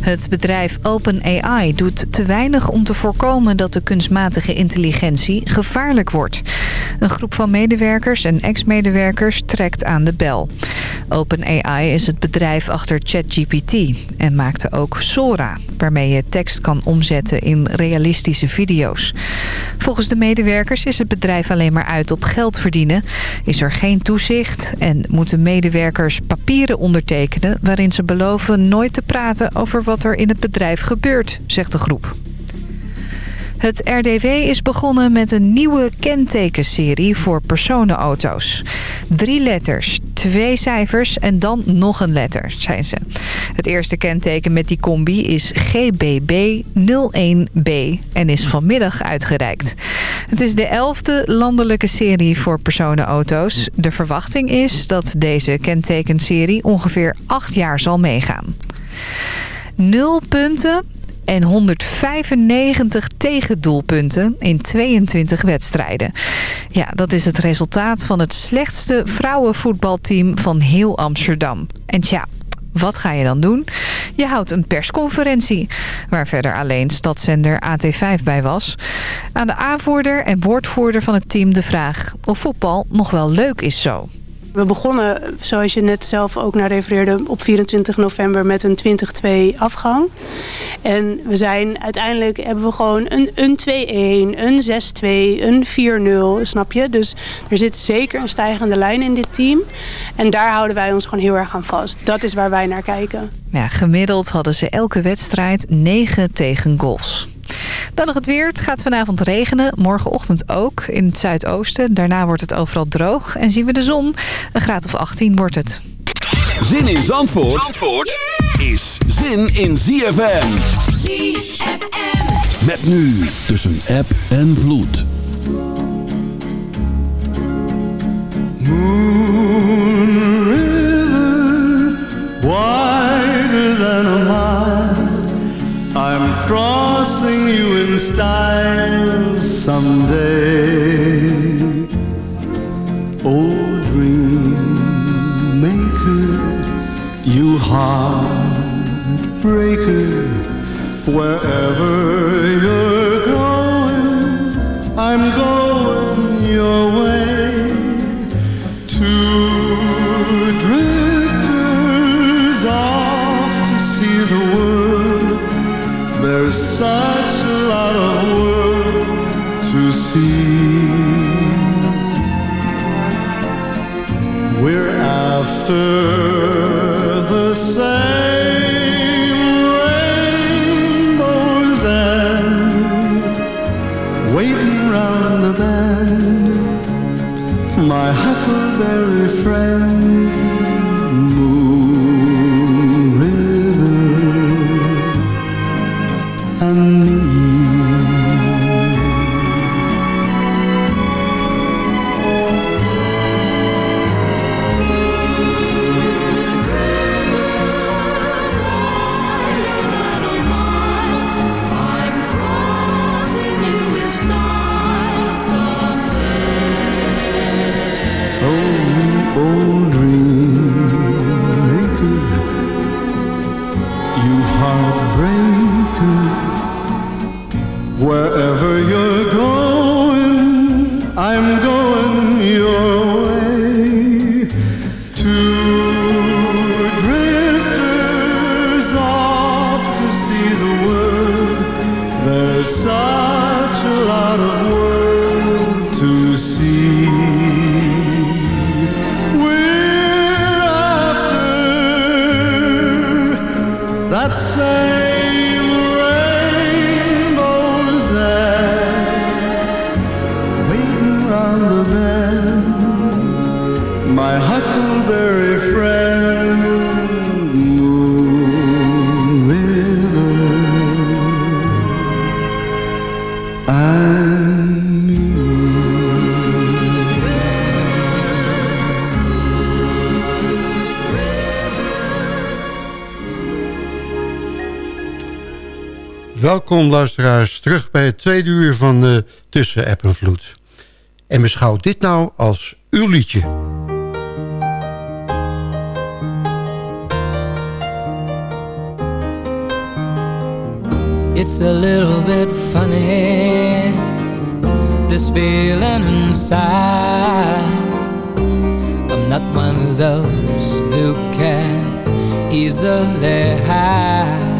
Het bedrijf OpenAI doet te weinig om te voorkomen dat de kunstmatige intelligentie gevaarlijk wordt. Een groep van medewerkers en ex-medewerkers trekt aan de bel. OpenAI is het bedrijf achter ChatGPT en maakte ook Sora, waarmee je tekst kan omzetten in realistische video's. Volgens de medewerkers is het bedrijf alleen maar uit op geld verdienen, is er geen toezicht en moeten medewerkers papieren ondertekenen waarin ze beloven nooit te praten over wat er in het bedrijf gebeurt, zegt de groep. Het RDW is begonnen met een nieuwe kentekenserie voor personenauto's. Drie letters, twee cijfers en dan nog een letter, zijn ze. Het eerste kenteken met die combi is GBB01B en is vanmiddag uitgereikt. Het is de elfde landelijke serie voor personenauto's. De verwachting is dat deze kentekenserie ongeveer acht jaar zal meegaan. Nul punten en 195 tegendoelpunten in 22 wedstrijden. Ja, dat is het resultaat van het slechtste vrouwenvoetbalteam van heel Amsterdam. En tja, wat ga je dan doen? Je houdt een persconferentie, waar verder alleen stadszender AT5 bij was. Aan de aanvoerder en woordvoerder van het team de vraag of voetbal nog wel leuk is zo. We begonnen, zoals je net zelf ook naar refereerde, op 24 november met een 20-2 afgang. En we zijn uiteindelijk hebben we gewoon een, een 2-1, een 6-2, een 4-0, snap je? Dus er zit zeker een stijgende lijn in dit team. En daar houden wij ons gewoon heel erg aan vast. Dat is waar wij naar kijken. Ja, gemiddeld hadden ze elke wedstrijd 9 tegen goals. Dan nog het weer. Het gaat vanavond regenen. Morgenochtend ook in het zuidoosten. Daarna wordt het overal droog. En zien we de zon. Een graad of 18 wordt het. Zin in Zandvoort, Zandvoort is zin in ZFM. ZFM. Met nu tussen app en vloed. Style someday. Oh, dream maker, you heartbreaker, wherever friend, Welkom luisteraars terug bij het tweede uur van uh, Tussen App en Vloed. En beschouw dit nou als uw liedje. It's a little bit funny This feeling inside I'm not one of those who can easily hide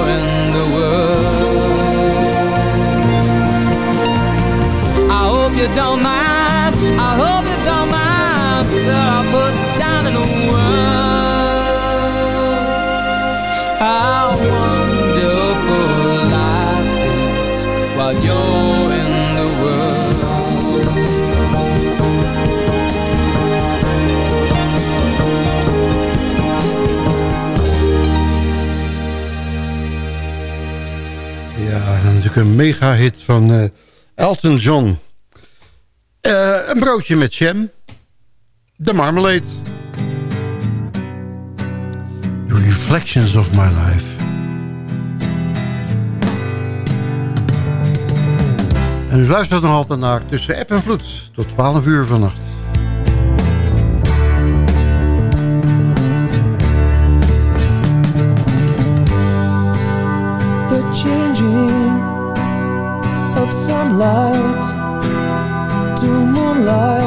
een mega hit van uh, Elton John. Uh, een broodje met jam. De marmalade. The reflections of my life. En u luistert nog altijd naar Tussen App en Vloed. Tot 12 uur vannacht. Of sunlight to moonlight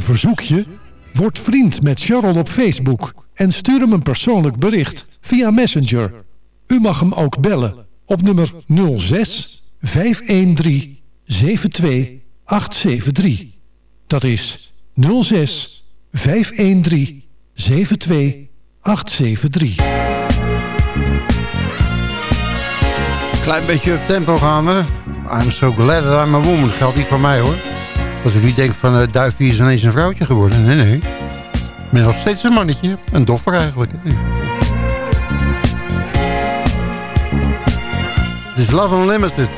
verzoekje? Word vriend met Charles op Facebook en stuur hem een persoonlijk bericht via Messenger. U mag hem ook bellen op nummer 06 513 72873. Dat is 06 513 72873. Klein beetje op tempo gaan we. I'm so glad that I'm a woman. Geldt niet voor mij hoor. Dat u niet denkt van uh, Duifie is ineens een vrouwtje geworden. Nee, nee. Ik ben nog steeds een mannetje. Een doffer eigenlijk. Dit is Love Unlimited.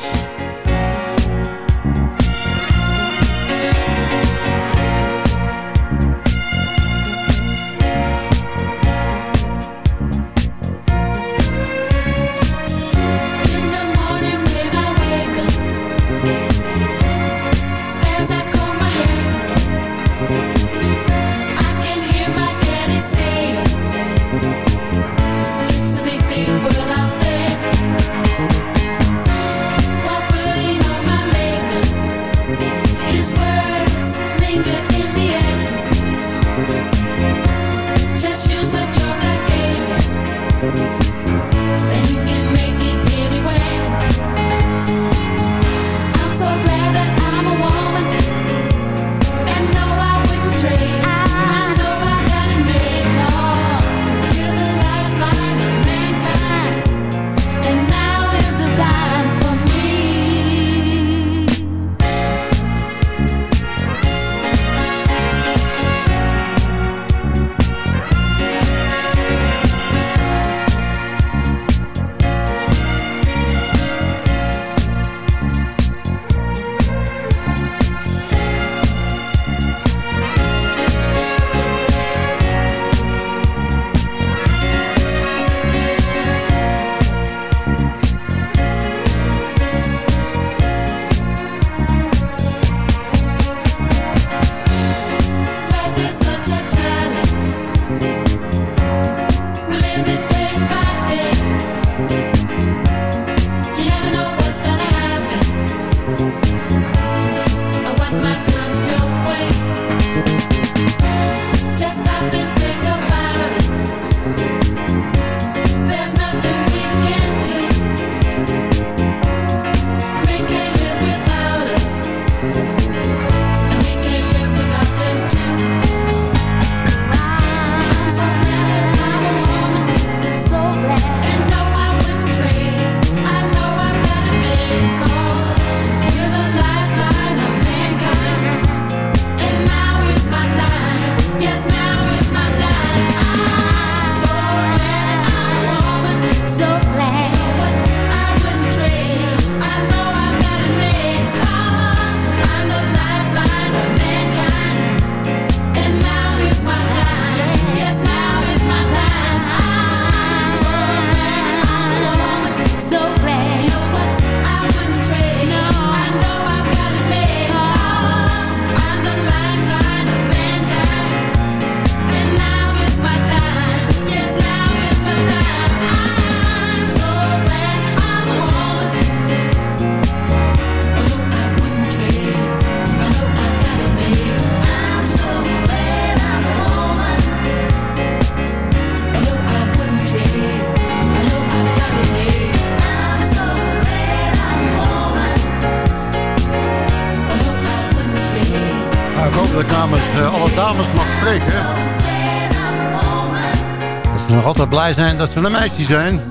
dat ze een meisje zijn.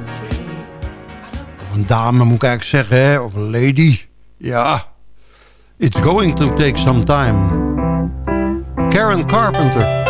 Of een dame moet ik eigenlijk zeggen, hè? of een lady. Ja, it's going to take some time. Karen Carpenter.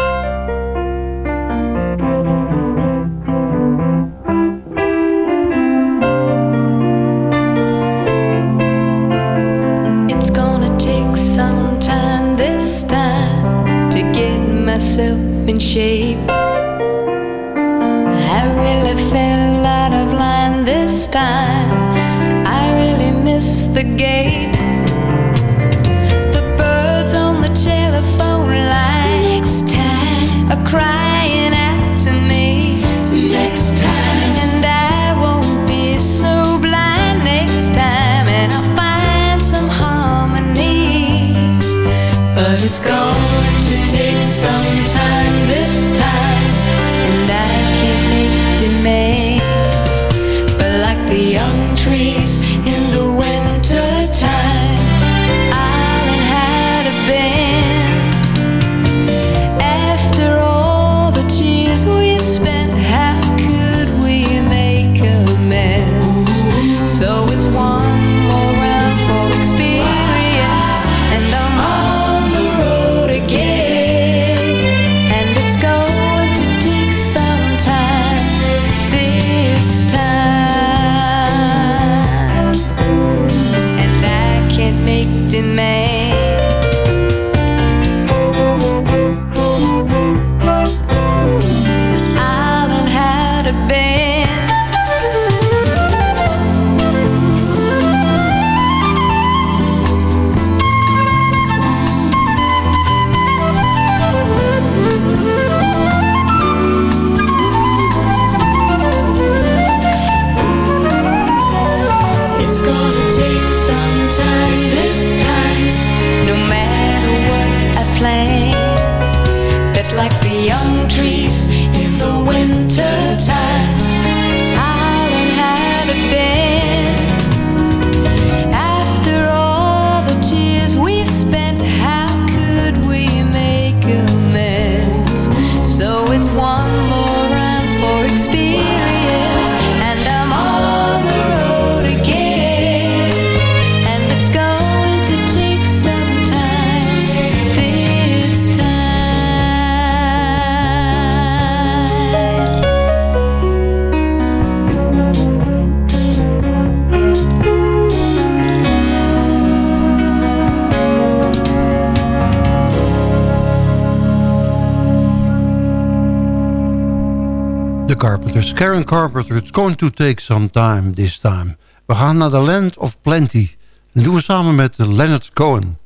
Here's Karen Carpenter. It's going to take some time this time. We gaan naar The Land of Plenty. Dat doen we samen met Leonard Cohen.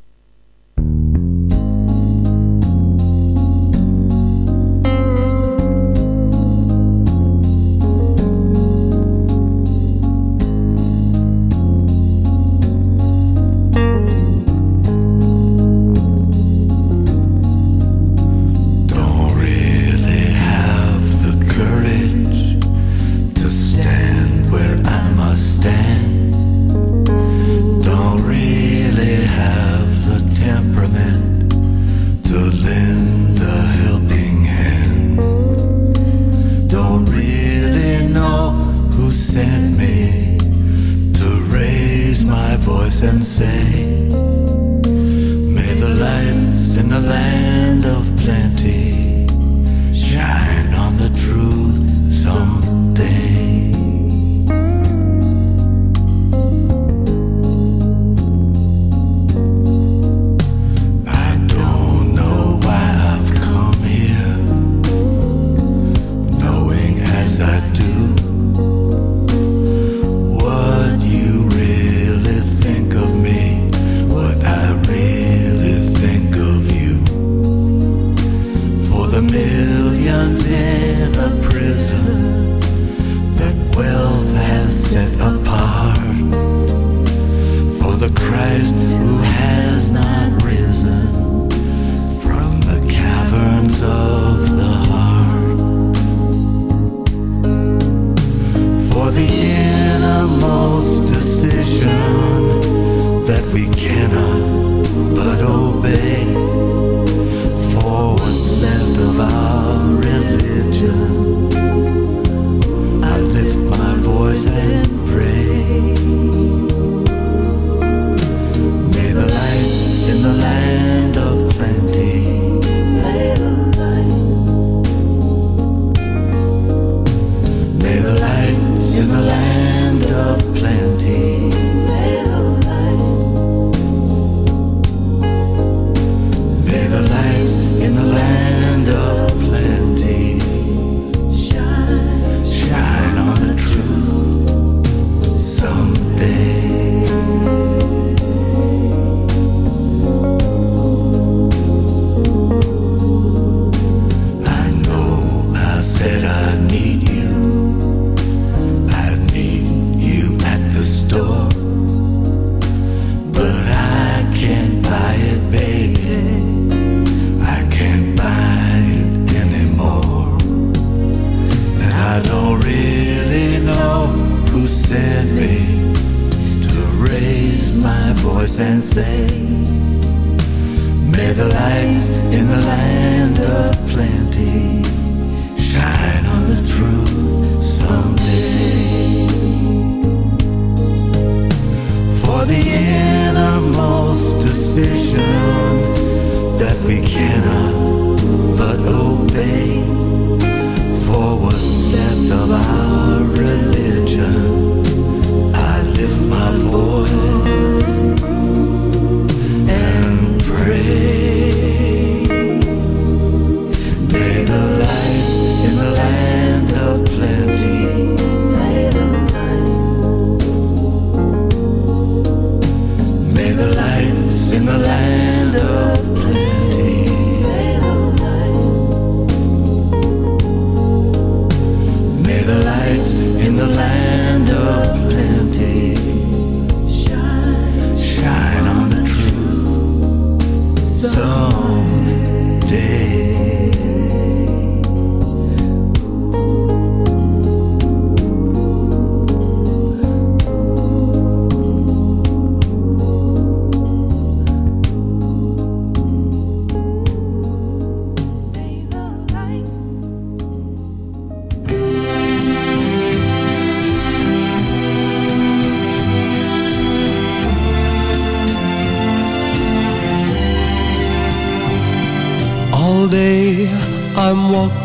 Someday.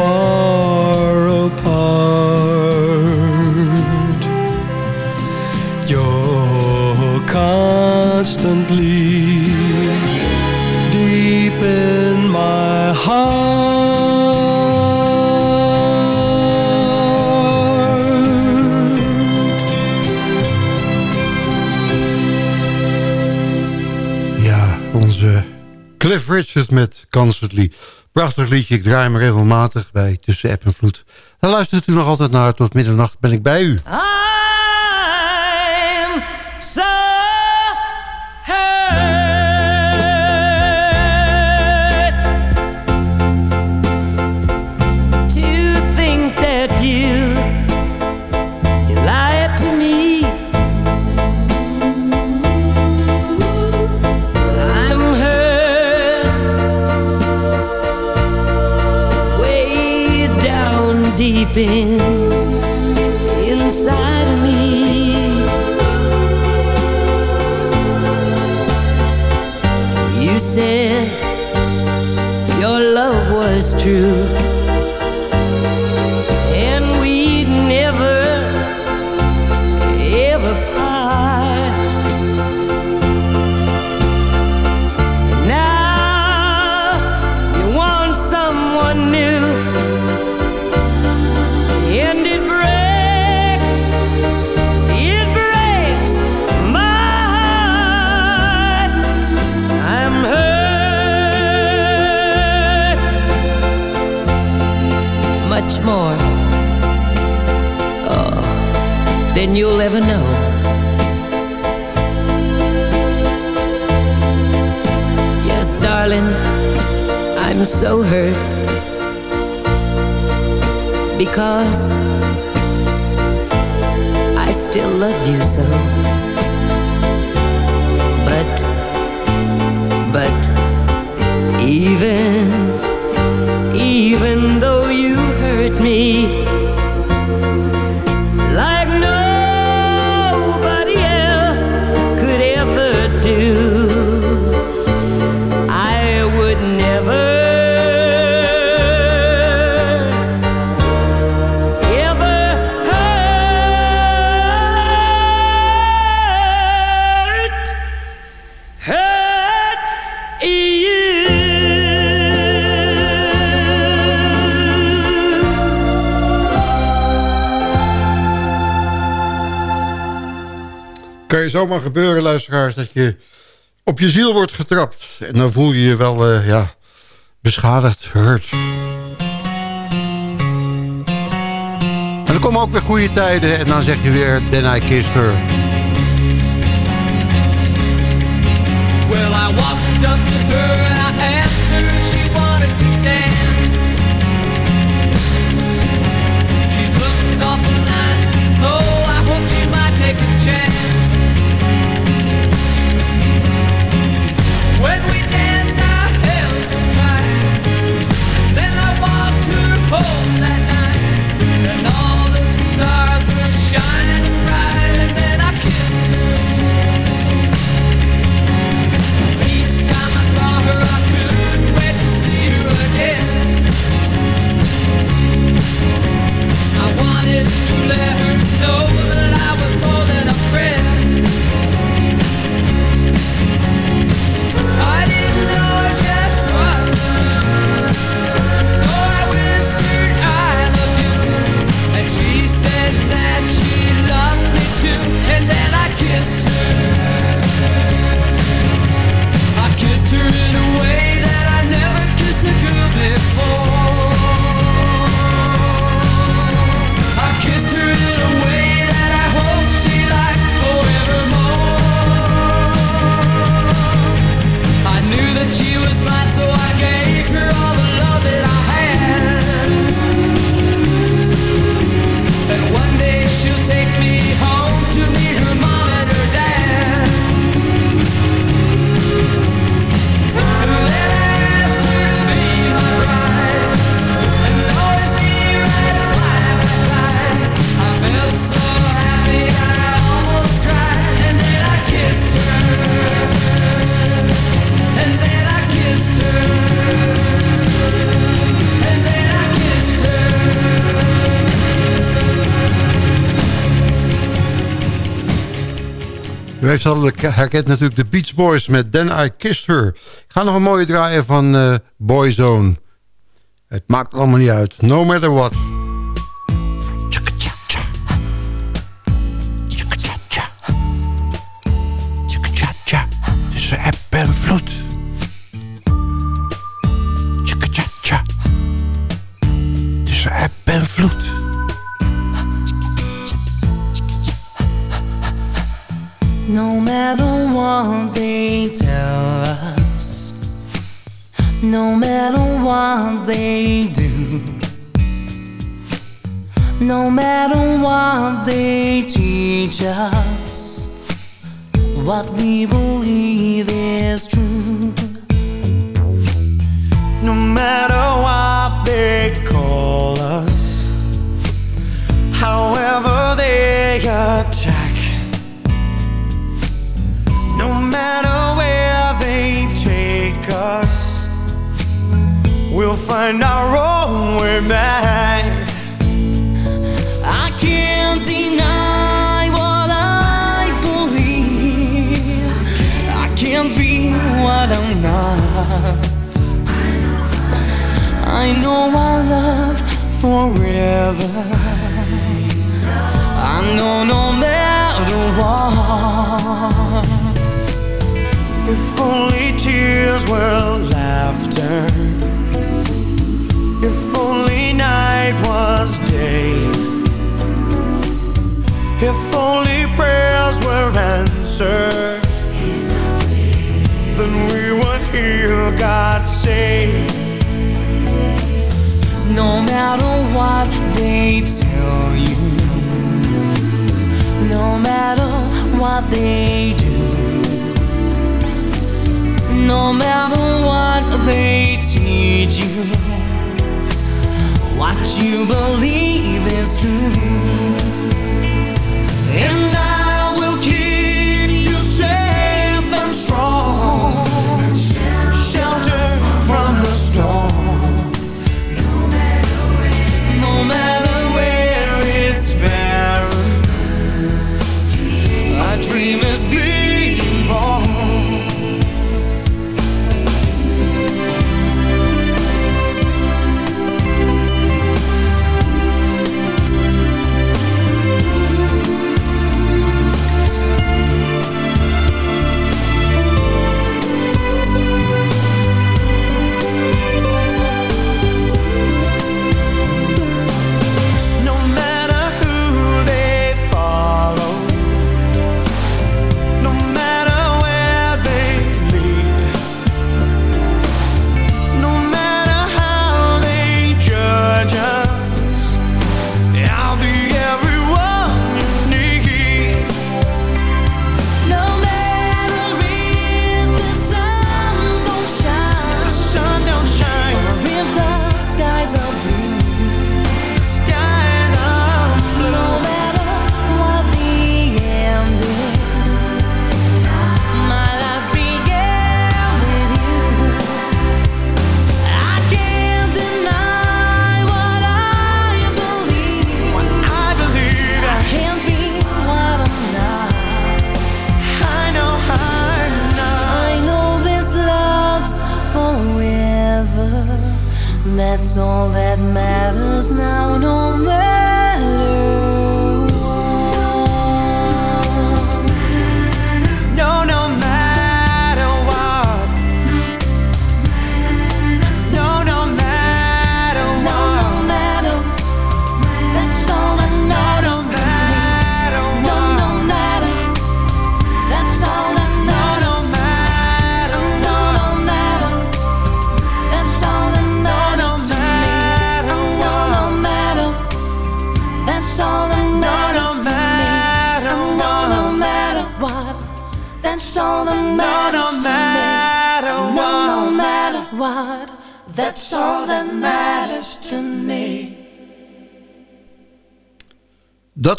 far apart, you're constantly deep in my heart. Ja, onze Cliff Richard met Constantly. Prachtig liedje, ik draai hem regelmatig bij Tussen App en Vloed. Dan luistert u nog altijd naar tot middernacht ben ik bij u. I'm inside of me. You said your love was true, more oh, than you'll ever know. Yes, darling, I'm so hurt because I still love you so. But, but, even, even though you hurt me zomaar gebeuren, luisteraars, dat je op je ziel wordt getrapt. En dan voel je je wel, eh, ja, beschadigd, hurt. En dan komen ook weer goede tijden en dan zeg je weer, then I kissed her. Well, I walked up and I asked her U heeft al herkend natuurlijk de Beach Boys met Then I Kissed Her. Ik ga nog een mooie draaien van eh, Boyzone. Het maakt allemaal niet uit. No matter what. Tussen app en vloed. No matter what they tell us. No matter what they do. No matter what they teach us. What we believe is true. No matter what they call us. However they attack. matter where they take us, we'll find our own way back. I can't deny what I believe. I can't be what I'm not. I know I love forever. I know no matter what. If only tears were laughter. If only night was day. If only prayers were answered. Then we would hear God say. No matter what they tell you, no matter what they do, no matter what they teach you, what you believe is true. And I will keep you safe and strong, shelter from the storm. No matter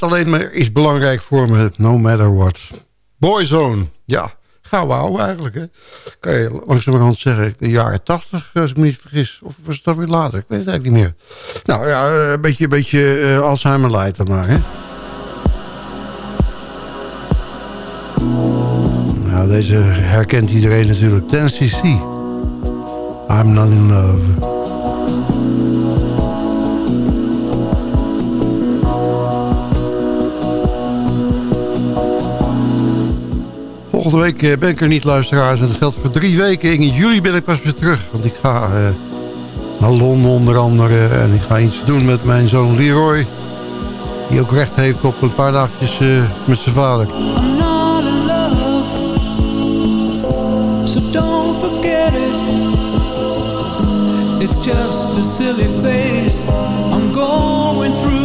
Alleen maar is belangrijk voor me, no matter what. Boyzone, ja, gauw houden eigenlijk. Hè. Kan je langzamerhand zeggen, de jaren tachtig, als ik me niet vergis. Of was het alweer later? Ik weet het eigenlijk niet meer. Nou ja, een beetje, een beetje eh, Alzheimer light dan maar, hè. Nou, deze herkent iedereen natuurlijk. 10cc. I'm not in love. Volgende week eh, ben ik er niet, luisteraars. En dat geldt voor drie weken. In juli ben ik pas weer terug. Want ik ga eh, naar Londen onder andere. En ik ga iets doen met mijn zoon Leroy. Die ook recht heeft op een paar dagjes eh, met zijn vader. It's just a silly phase I'm going through.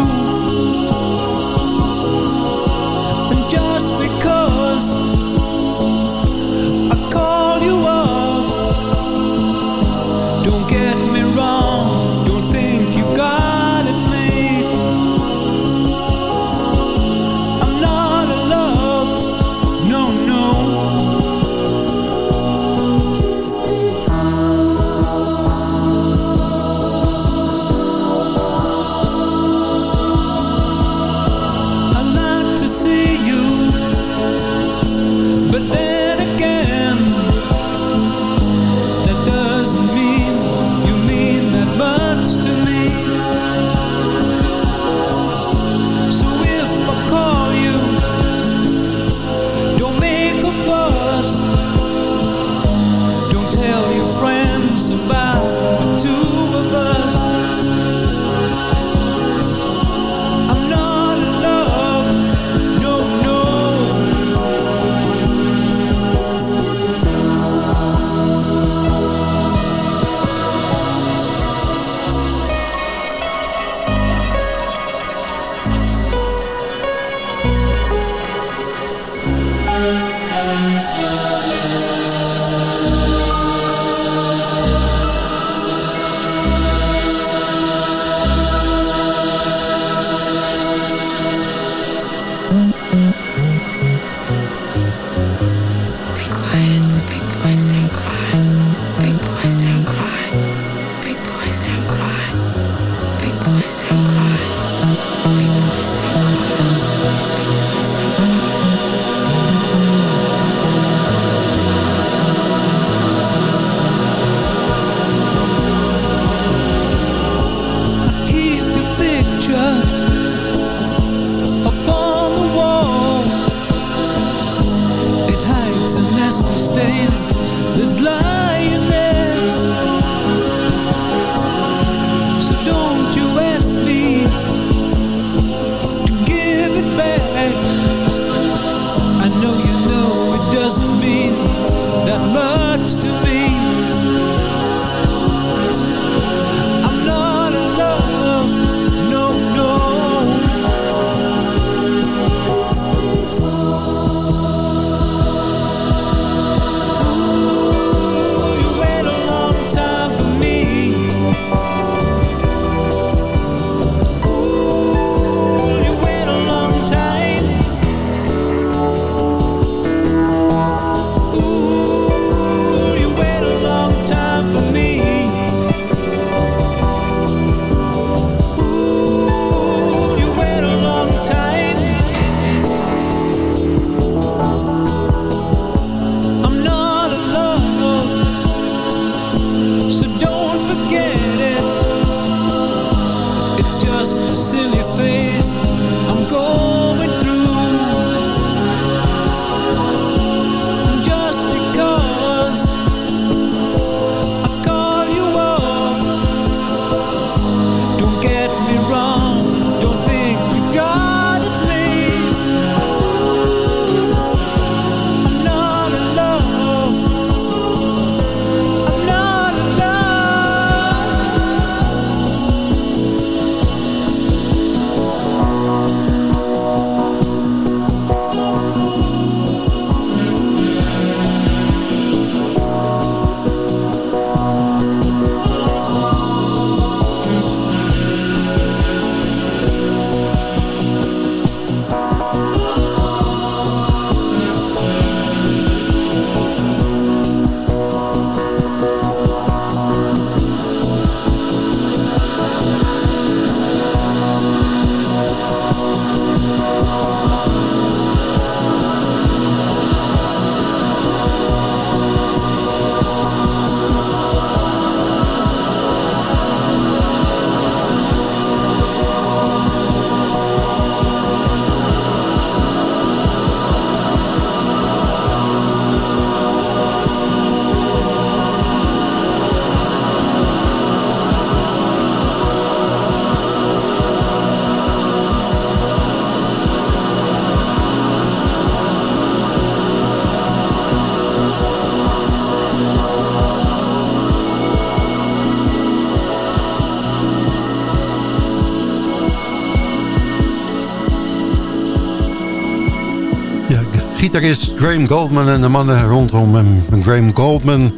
Gitarist Graham Goldman en de mannen rondom hem. Graham Goldman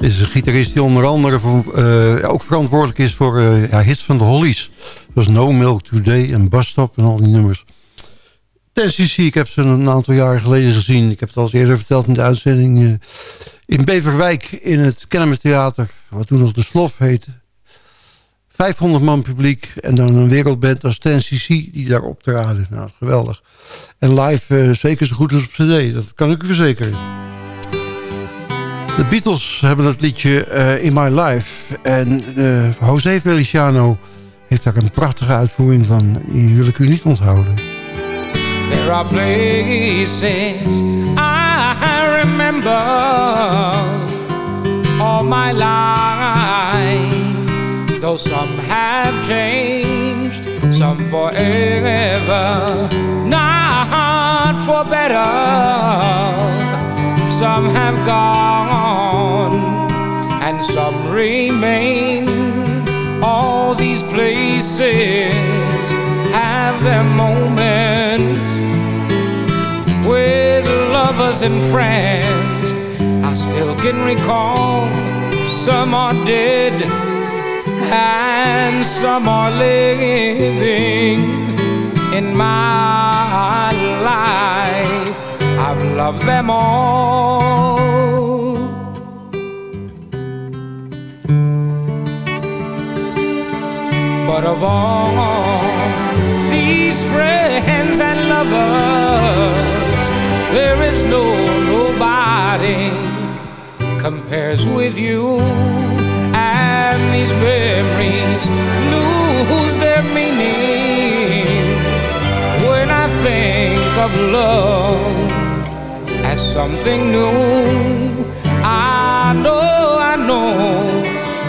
is een gitarist die onder andere eh, ook verantwoordelijk is voor eh, ja, hits van de Hollies. Zoals No Milk Today en Bus Stop en al die nummers. TCC, ik heb ze een aantal jaren geleden gezien. Ik heb het al eerder verteld in de uitzending. eh, in Beverwijk in het Kennemer Theater. Wat toen nog de Slof heette. 500 man publiek en dan een wereldband als 10cc die daar optraden. Nou, geweldig. En live eh, zeker zo goed als op cd, dat kan ik u verzekeren. De Beatles hebben het liedje eh, In My Life. En eh, José Feliciano heeft daar een prachtige uitvoering van. Die wil ik u niet onthouden. There are places I remember all my life. Though some have changed, some forever, not for better. Some have gone and some remain. All these places have their moments with lovers and friends. I still can recall some are dead and some are living in my life. I've loved them all. But of all these friends and lovers, there is no nobody compares with you. These memories lose their meaning when I think of love as something new. I know, I know,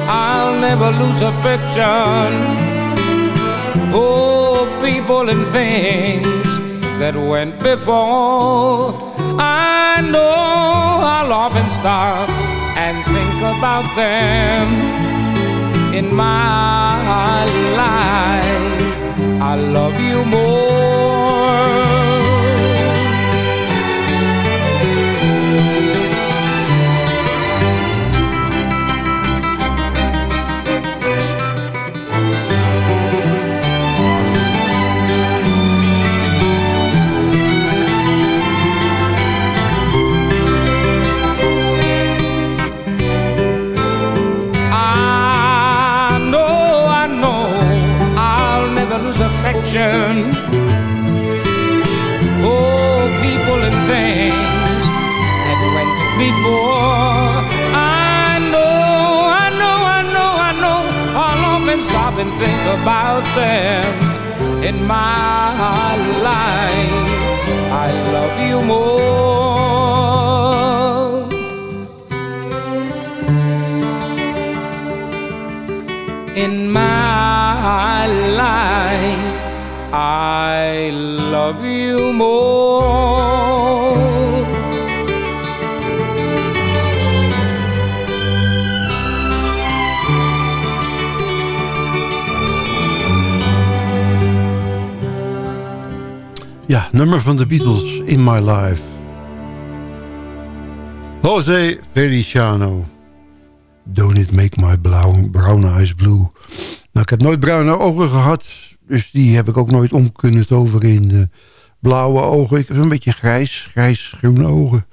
I'll never lose affection for people and things that went before. I know I'll often stop and think about them in my life. I love you more. Think about them in my life. I love you more. Nummer van de Beatles, In My Life. Jose Feliciano. Don't it make my brown, eyes blue. Nou, ik heb nooit bruine ogen gehad. Dus die heb ik ook nooit om kunnen toveren in blauwe ogen. Ik heb een beetje grijs, grijs-groene ogen.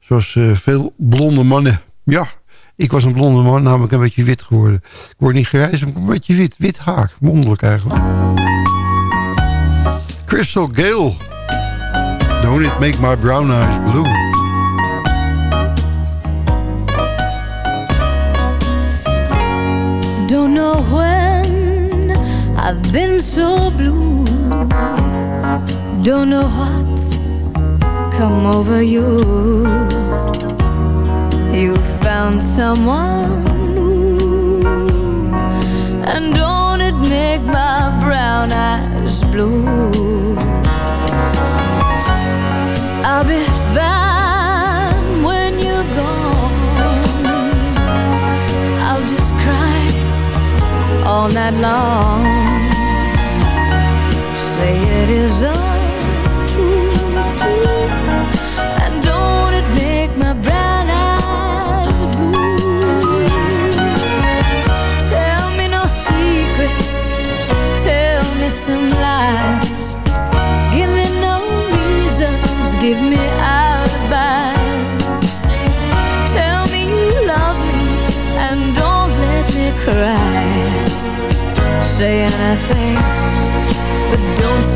Zoals eh, veel blonde mannen. Ja, ik was een blonde man, namelijk een beetje wit geworden. Ik word niet grijs, maar een beetje wit. Wit haar. Wonderlijk eigenlijk. Crystal Gayle. Don't it make my brown eyes blue. Don't know when I've been so blue. Don't know what's come over you. You found someone blue? I'll be fine when you're gone. I'll just cry all night long. Say it is untrue.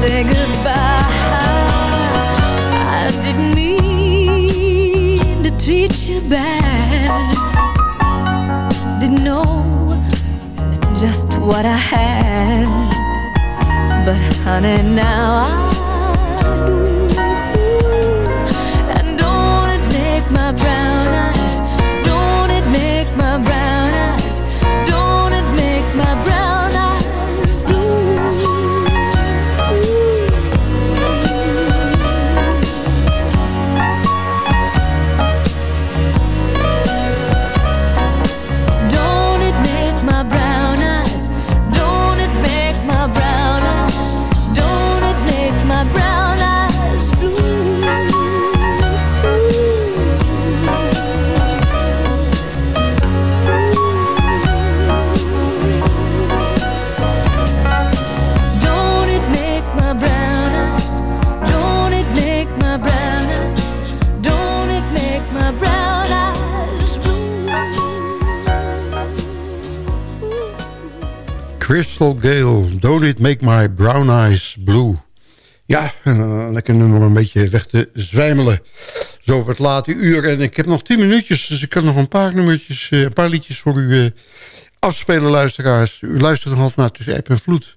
Say goodbye. I didn't mean to treat you bad. Didn't know just what I had. But honey, now I Don't It Make My Brown Eyes Blue. Ja, lekker nummer om een beetje weg te zwijmelen. Zo op het late uur. En ik heb nog tien minuutjes, dus ik kan nog een paar nummertjes, eh, een paar liedjes voor u eh, afspelen, luisteraars. U luistert altijd naar Tussen App en Vloed.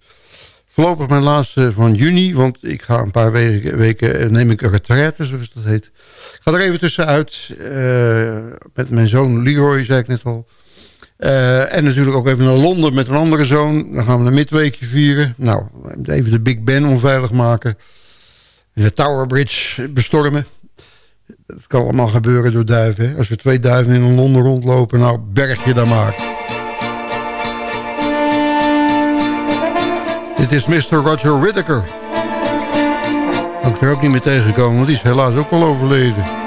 Voorlopig mijn laatste van juni, want ik ga een paar weken, weken eh, neem ik een retraite, zoals dat heet. Ik ga er even tussenuit met mijn zoon Leroy, zei ik net al. Uh, en natuurlijk ook even naar Londen met een andere zoon. Dan gaan we een midweekje vieren. Nou, even de Big Ben onveilig maken. En de Tower Bridge bestormen. Dat kan allemaal gebeuren door duiven. Als er twee duiven in Londen rondlopen, nou berg je dan maar. Dit is Mr. Roger Whittaker. Ik er ook niet meer tegengekomen, want die is helaas ook al overleden.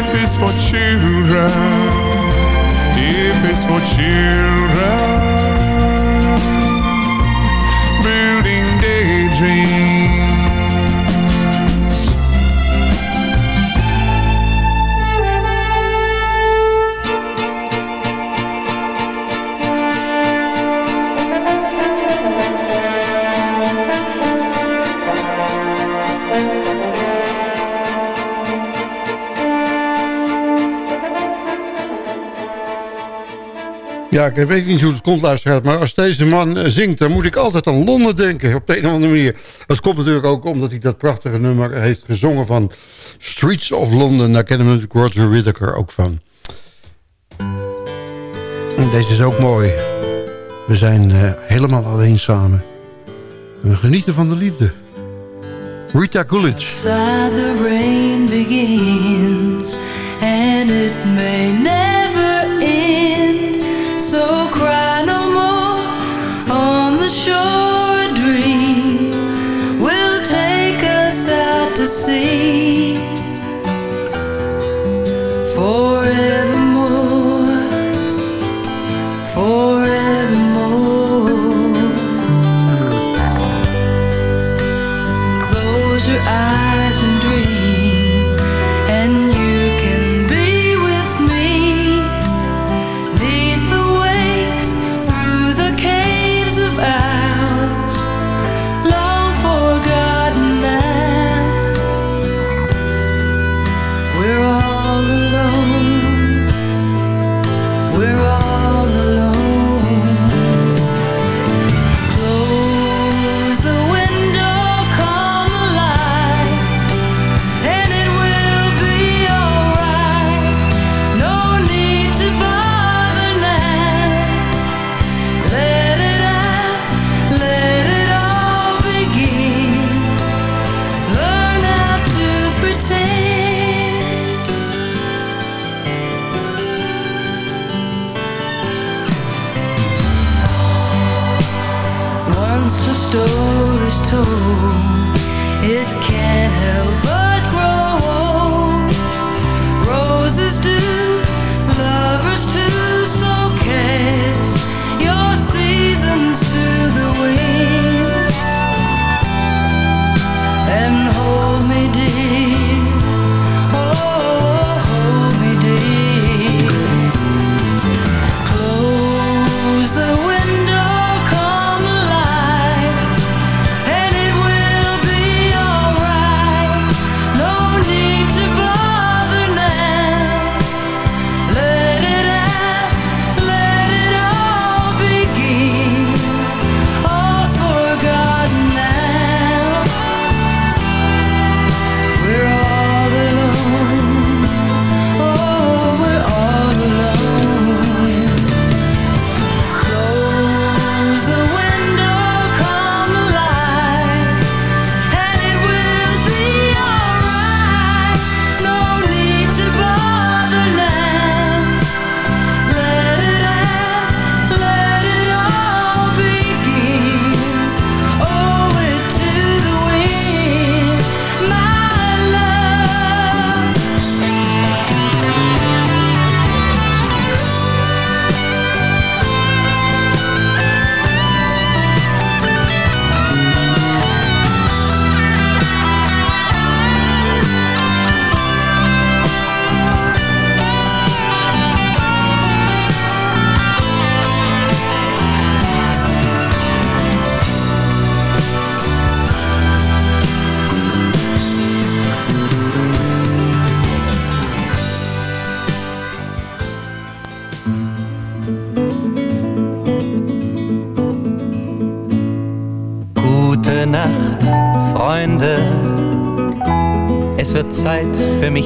If it's for children, if it's for children, building daydreams. Ja, ik weet niet hoe het komt, luisteraars. Maar als deze man eh, zingt, dan moet ik altijd aan Londen denken. Op de een of andere manier. Dat komt natuurlijk ook omdat hij dat prachtige nummer heeft gezongen van Streets of London. Daar kennen we natuurlijk Roger Whittaker ook van. En deze is ook mooi. We zijn uh, helemaal alleen samen. We genieten van de liefde. Rita Coolidge. Outside the rain begins And it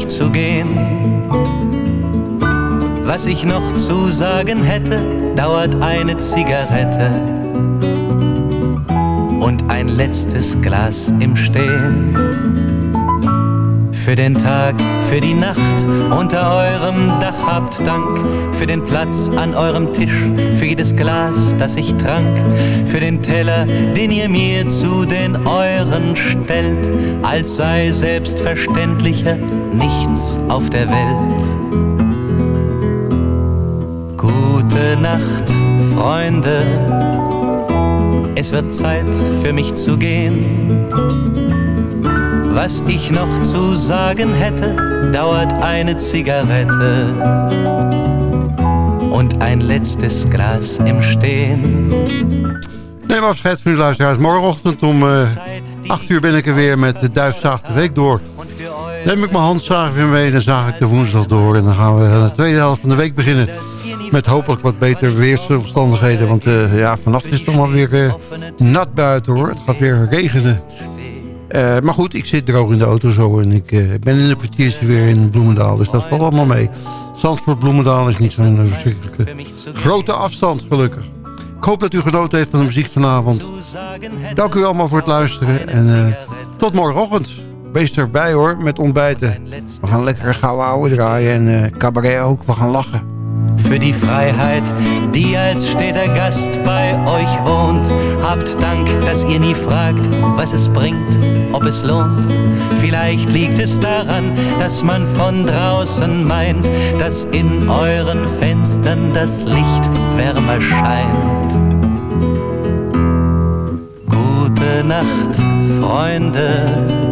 zu gehen. Was ich noch zu sagen hätte, dauert eine Zigarette und ein letztes Glas im Stehen. Für den Tag, für die Nacht unter eurem Dach habt Dank. Für den Platz an eurem Tisch, für jedes Glas, das ich trank. Für den Teller, den ihr mir zu den euren stellt, als sei selbstverständlicher nichts auf der Welt. Gute Nacht, Freunde. Es wird Zeit für mich zu gehen. Was ich noch zu sagen hätte, dauert eine Zigarette und ein letztes Glas im Stehen. Neem afscheid van uw luisteraars. Morgenochtend om eh 8 uur ben ik er weer met de Duifzaag de Week door. Neem ik mijn handzaag weer mee, dan zaag ik de woensdag door. En dan gaan we aan de tweede helft van de week beginnen. Met hopelijk wat betere weersomstandigheden. Want eh, ja, vannacht is het maar weer eh, nat buiten hoor. Het gaat weer regenen. Eh, maar goed, ik zit droog in de auto zo. En ik ben in een kwartiertje weer in Bloemendaal. Dus dat valt allemaal mee. Zandvoort Bloemendaal is niet zo'n verschrikkelijke grote afstand gelukkig. Ik hoop dat u genoten heeft van de muziek vanavond. Dank u allemaal voor het luisteren. En tot morgenochtend. Wees erbij hoor, met ontbijten. We gaan lekker gouden ouwe draaien. En eh, cabaret ook. We gaan lachen. Für die Freiheit, die als steter Gast bei euch wohnt. Habt Dank, dass ihr nie fragt, was es bringt, ob es lohnt. Vielleicht liegt es daran, dass man von draußen meint, dass in euren Fenstern das Licht wärmer scheint. Gute Nacht, Freunde.